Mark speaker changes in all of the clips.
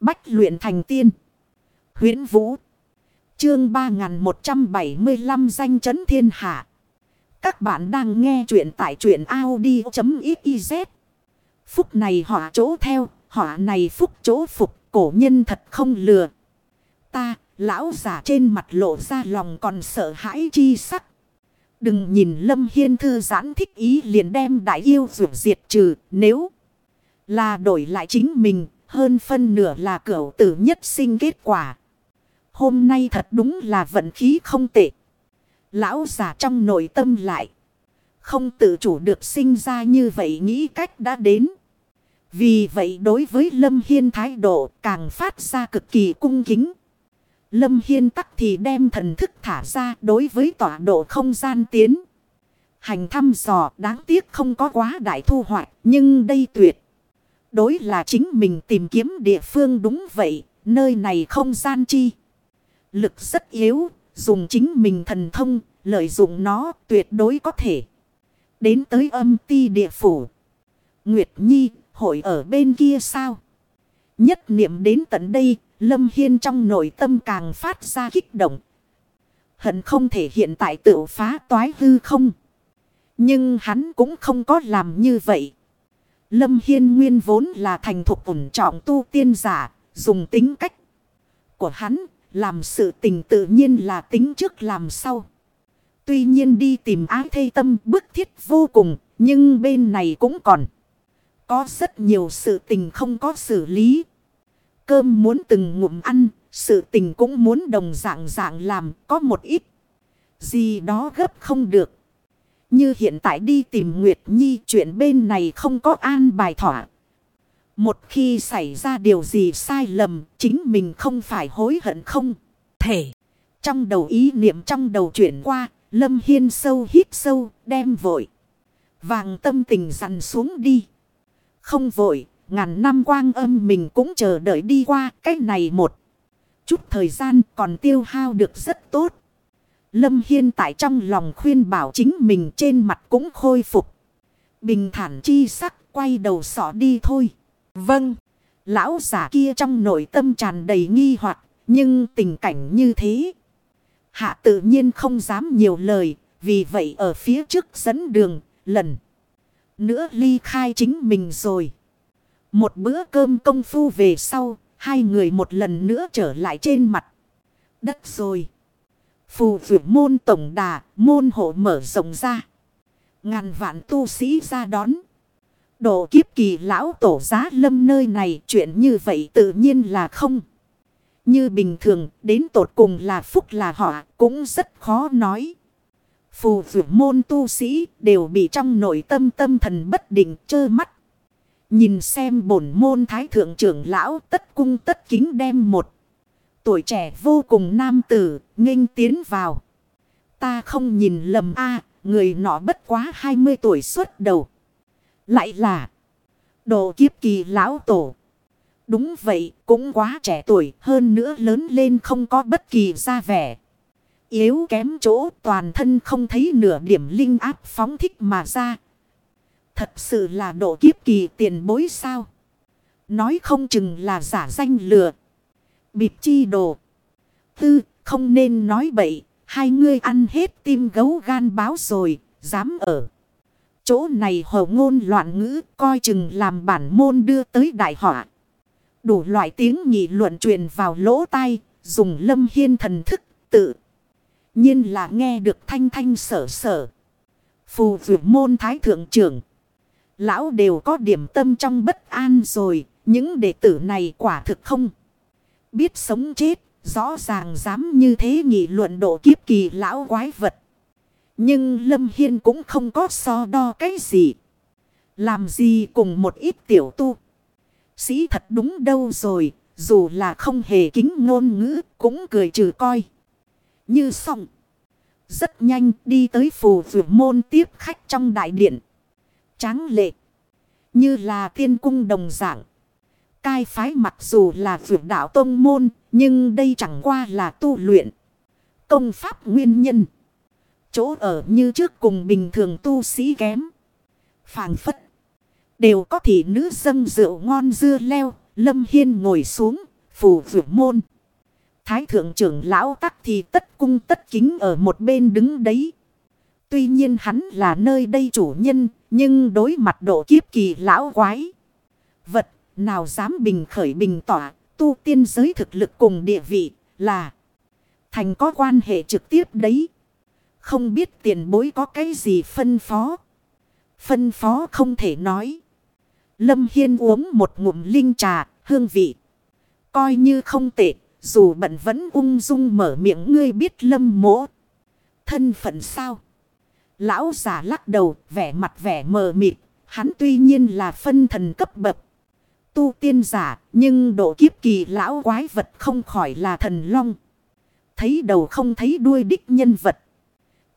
Speaker 1: Bách luyện thành tiên. huyễn Vũ. Chương 3175 danh chấn thiên hạ. Các bạn đang nghe truyện tại truyện Audi.xyz. Phúc này họ chỗ theo, họ này phúc chỗ phục, cổ nhân thật không lừa. Ta, lão giả trên mặt lộ ra lòng còn sợ hãi chi sắc. Đừng nhìn Lâm Hiên thư giãn thích ý liền đem đại yêu rủ diệt trừ nếu là đổi lại chính mình hơn phân nửa là cửu tử nhất sinh kết quả. Hôm nay thật đúng là vận khí không tệ. Lão giả trong nội tâm lại. Không tự chủ được sinh ra như vậy nghĩ cách đã đến. Vì vậy đối với Lâm Hiên thái độ càng phát ra cực kỳ cung kính. Lâm Hiên tắc thì đem thần thức thả ra đối với tọa độ không gian tiến. Hành thăm dò đáng tiếc không có quá đại thu hoạch, nhưng đây tuyệt. Đối là chính mình tìm kiếm địa phương đúng vậy, nơi này không gian chi. Lực rất yếu, dùng chính mình thần thông, lợi dụng nó tuyệt đối có thể. Đến tới âm ti địa phủ. Nguyệt Nhi, hội ở bên kia sao? Nhất niệm đến tận đây, Lâm Hiên trong nội tâm càng phát ra kích động. Hận không thể hiện tại tự phá toái hư không. Nhưng hắn cũng không có làm như vậy. Lâm Hiên nguyên vốn là thành thục ổn trọng tu tiên giả, dùng tính cách của hắn, làm sự tình tự nhiên là tính trước làm sau. Tuy nhiên đi tìm ái thê tâm bức thiết vô cùng, nhưng bên này cũng còn. Có rất nhiều sự tình không có xử lý. Cơm muốn từng ngụm ăn, sự tình cũng muốn đồng dạng dạng làm, có một ít. Gì đó gấp không được. Như hiện tại đi tìm Nguyệt Nhi chuyện bên này không có an bài thỏa. Một khi xảy ra điều gì sai lầm, chính mình không phải hối hận không? Thể. Trong đầu ý niệm trong đầu chuyển qua, Lâm Hiên sâu hít sâu, đem vội. Vàng tâm tình dằn xuống đi. Không vội, ngàn năm quang âm mình cũng chờ đợi đi qua cái này một. Chút thời gian còn tiêu hao được rất tốt. Lâm Hiên tại trong lòng khuyên bảo chính mình trên mặt cũng khôi phục. Bình thản chi sắc quay đầu sọ đi thôi. Vâng. Lão giả kia trong nội tâm tràn đầy nghi hoặc Nhưng tình cảnh như thế. Hạ tự nhiên không dám nhiều lời. Vì vậy ở phía trước dẫn đường lần. Nữa ly khai chính mình rồi. Một bữa cơm công phu về sau. Hai người một lần nữa trở lại trên mặt đất rồi. Phù vượt môn tổng đà, môn hộ mở rộng ra. Ngàn vạn tu sĩ ra đón. Độ kiếp kỳ lão tổ giá lâm nơi này chuyện như vậy tự nhiên là không. Như bình thường đến tột cùng là phúc là họ cũng rất khó nói. Phù vượt môn tu sĩ đều bị trong nội tâm tâm thần bất định trơ mắt. Nhìn xem bổn môn thái thượng trưởng lão tất cung tất kính đem một. Tuổi trẻ vô cùng nam tử, nghênh tiến vào. Ta không nhìn lầm a người nọ bất quá 20 tuổi xuất đầu. Lại là đồ kiếp kỳ lão tổ. Đúng vậy, cũng quá trẻ tuổi, hơn nữa lớn lên không có bất kỳ ra vẻ. Yếu kém chỗ toàn thân không thấy nửa điểm linh áp phóng thích mà ra. Thật sự là độ kiếp kỳ tiền bối sao. Nói không chừng là giả danh lừa. Bịp chi đồ. Tư, không nên nói bậy. Hai ngươi ăn hết tim gấu gan báo rồi, dám ở. Chỗ này hồ ngôn loạn ngữ, coi chừng làm bản môn đưa tới đại họa. Đủ loại tiếng nhị luận truyền vào lỗ tai, dùng lâm hiên thần thức tự. nhiên là nghe được thanh thanh sở sở. Phù vượt môn thái thượng trưởng. Lão đều có điểm tâm trong bất an rồi, những đệ tử này quả thực không. Biết sống chết, rõ ràng dám như thế nghị luận độ kiếp kỳ lão quái vật. Nhưng Lâm Hiên cũng không có so đo cái gì. Làm gì cùng một ít tiểu tu. Sĩ thật đúng đâu rồi, dù là không hề kính ngôn ngữ, cũng cười trừ coi. Như xong. Rất nhanh đi tới phù vượt môn tiếp khách trong đại điện. Tráng lệ. Như là tiên cung đồng dạng. Cai phái mặc dù là vượt đạo tông môn, nhưng đây chẳng qua là tu luyện. Công pháp nguyên nhân. Chỗ ở như trước cùng bình thường tu sĩ kém. Phàng phất. Đều có thị nữ dâng rượu ngon dưa leo. Lâm Hiên ngồi xuống, phù vượt môn. Thái thượng trưởng lão tắc thì tất cung tất kính ở một bên đứng đấy. Tuy nhiên hắn là nơi đây chủ nhân, nhưng đối mặt độ kiếp kỳ lão quái. Vật nào dám bình khởi bình tỏa, tu tiên giới thực lực cùng địa vị là thành có quan hệ trực tiếp đấy. Không biết tiền bối có cái gì phân phó. Phân phó không thể nói. Lâm Hiên uống một ngụm linh trà, hương vị. Coi như không tệ, dù bận vẫn ung dung mở miệng ngươi biết lâm mỗ. Thân phận sao? Lão giả lắc đầu, vẻ mặt vẻ mờ mịt. Hắn tuy nhiên là phân thần cấp bậc. Tu tiên giả, nhưng độ kiếp kỳ lão quái vật không khỏi là thần long. Thấy đầu không thấy đuôi đích nhân vật.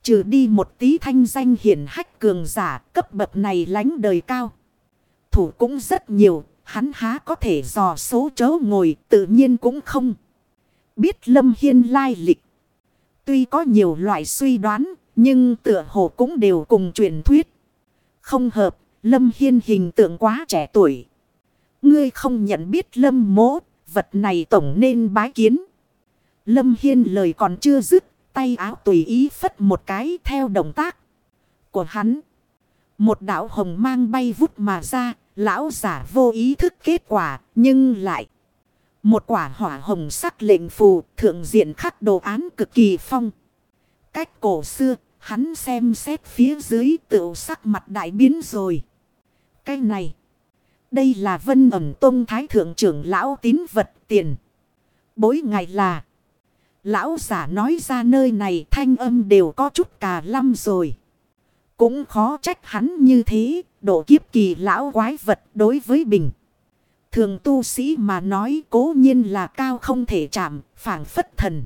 Speaker 1: Trừ đi một tí thanh danh hiển hách cường giả cấp bậc này lánh đời cao. Thủ cũng rất nhiều, hắn há có thể dò số chớ ngồi tự nhiên cũng không. Biết Lâm Hiên lai lịch. Tuy có nhiều loại suy đoán, nhưng tựa hồ cũng đều cùng truyền thuyết. Không hợp, Lâm Hiên hình tượng quá trẻ tuổi. Ngươi không nhận biết Lâm mố, vật này tổng nên bái kiến. Lâm Hiên lời còn chưa dứt, tay áo tùy ý phất một cái theo động tác của hắn. Một đạo hồng mang bay vút mà ra, lão giả vô ý thức kết quả, nhưng lại. Một quả hỏa hồng sắc lệnh phù, thượng diện khắc đồ án cực kỳ phong. Cách cổ xưa, hắn xem xét phía dưới tự sắc mặt đại biến rồi. Cái này, đây là vân ẩm tôn thái thượng trưởng lão tín vật tiền. Bối ngày là... Lão giả nói ra nơi này thanh âm đều có chút cà lâm rồi. Cũng khó trách hắn như thế, độ kiếp kỳ lão quái vật đối với bình. Thường tu sĩ mà nói cố nhiên là cao không thể chạm, phản phất thần.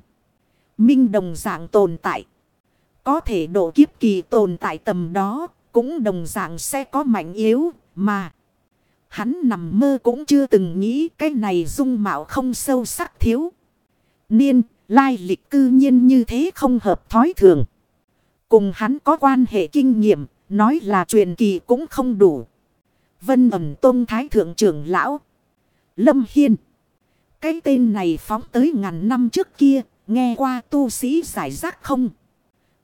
Speaker 1: Minh đồng dạng tồn tại. Có thể độ kiếp kỳ tồn tại tầm đó, cũng đồng dạng sẽ có mạnh yếu, mà. Hắn nằm mơ cũng chưa từng nghĩ cái này dung mạo không sâu sắc thiếu. Niên Lai lịch cư nhiên như thế không hợp thói thường. Cùng hắn có quan hệ kinh nghiệm, nói là truyền kỳ cũng không đủ. Vân ẩm tôn thái thượng trưởng lão. Lâm Hiên. Cái tên này phóng tới ngàn năm trước kia, nghe qua tu sĩ giải rác không.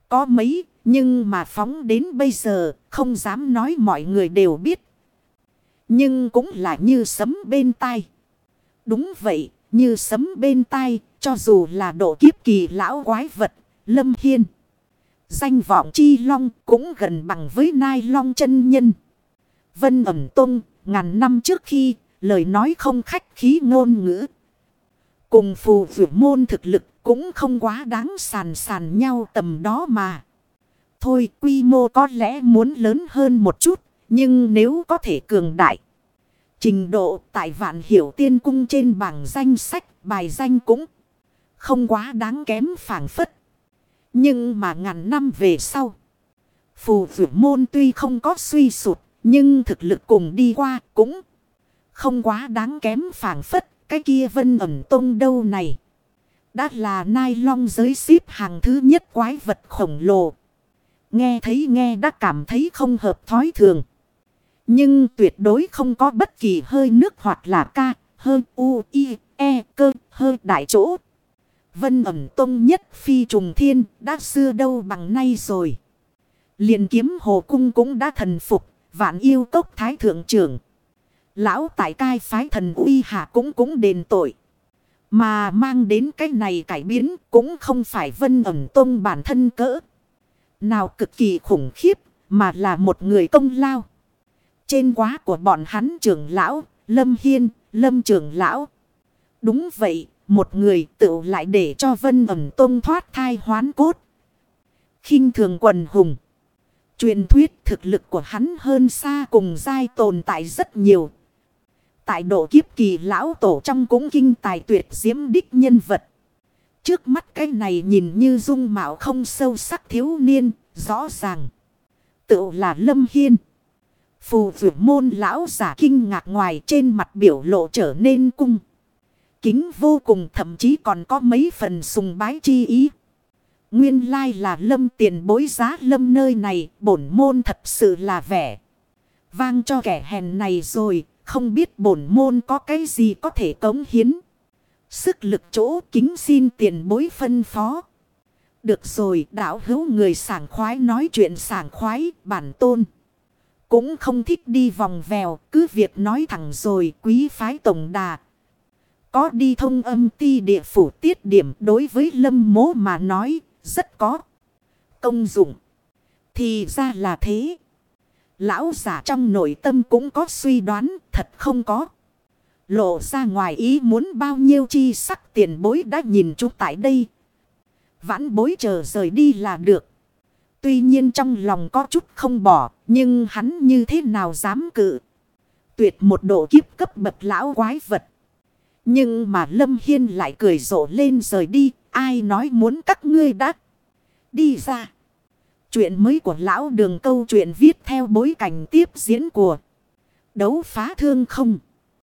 Speaker 1: Có mấy, nhưng mà phóng đến bây giờ, không dám nói mọi người đều biết. Nhưng cũng là như sấm bên tai. Đúng vậy, như sấm bên tai, cho dù là độ kiếp kỳ lão quái vật, lâm hiên. Danh vọng chi long cũng gần bằng với nai long chân nhân. Vân ẩm tung, ngàn năm trước khi, lời nói không khách khí ngôn ngữ. Cùng phù vượt môn thực lực cũng không quá đáng sàn sàn nhau tầm đó mà. Thôi quy mô có lẽ muốn lớn hơn một chút, nhưng nếu có thể cường đại. Trình độ tại vạn hiểu tiên cung trên bảng danh sách, bài danh cũng không quá đáng kém phản phất. Nhưng mà ngàn năm về sau. Phù vượt môn tuy không có suy sụt. Nhưng thực lực cùng đi qua cũng không quá đáng kém phản phất. Cái kia vân ẩm tông đâu này. Đã là nai long giới xếp hàng thứ nhất quái vật khổng lồ. Nghe thấy nghe đã cảm thấy không hợp thói thường. Nhưng tuyệt đối không có bất kỳ hơi nước hoặc là ca, hơi u, i, e, cơ, hơi đại chỗ. Vân ẩm tông nhất phi trùng thiên đã xưa đâu bằng nay rồi. liền kiếm hồ cung cũng đã thần phục, vạn yêu cốc thái thượng trưởng. Lão tại cai phái thần uy hạ cũng cũng đền tội. Mà mang đến cái này cải biến cũng không phải vân ẩm tông bản thân cỡ. Nào cực kỳ khủng khiếp mà là một người công lao. Trên quá của bọn hắn trưởng lão, lâm hiên, lâm trưởng lão. Đúng vậy, một người tự lại để cho vân ẩm tông thoát thai hoán cốt. khinh thường quần hùng. Truyền thuyết thực lực của hắn hơn xa cùng giai tồn tại rất nhiều. Tại độ kiếp kỳ lão tổ trong cũng kinh tài tuyệt diễm đích nhân vật. Trước mắt cái này nhìn như dung mạo không sâu sắc thiếu niên, rõ ràng. Tự là Lâm Hiên. Phù vượt môn lão giả kinh ngạc ngoài trên mặt biểu lộ trở nên cung kính vô cùng thậm chí còn có mấy phần sùng bái chi ý. Nguyên lai là lâm tiền bối giá lâm nơi này, bổn môn thật sự là vẻ. Vang cho kẻ hèn này rồi, không biết bổn môn có cái gì có thể cống hiến. Sức lực chỗ kính xin tiền bối phân phó. Được rồi đạo hữu người sảng khoái nói chuyện sảng khoái bản tôn. Cũng không thích đi vòng vèo, cứ việc nói thẳng rồi, quý phái tổng đà. Có đi thông âm ti địa phủ tiết điểm đối với lâm mố mà nói, rất có công dụng. Thì ra là thế. Lão giả trong nội tâm cũng có suy đoán, thật không có. Lộ ra ngoài ý muốn bao nhiêu chi sắc tiền bối đã nhìn chú tại đây. Vãn bối chờ rời đi là được. Tuy nhiên trong lòng có chút không bỏ. Nhưng hắn như thế nào dám cự. Tuyệt một độ kiếp cấp bậc lão quái vật. Nhưng mà Lâm Hiên lại cười rộ lên rời đi. Ai nói muốn các ngươi đã đi ra. Chuyện mới của lão đường câu chuyện viết theo bối cảnh tiếp diễn của đấu phá thương không.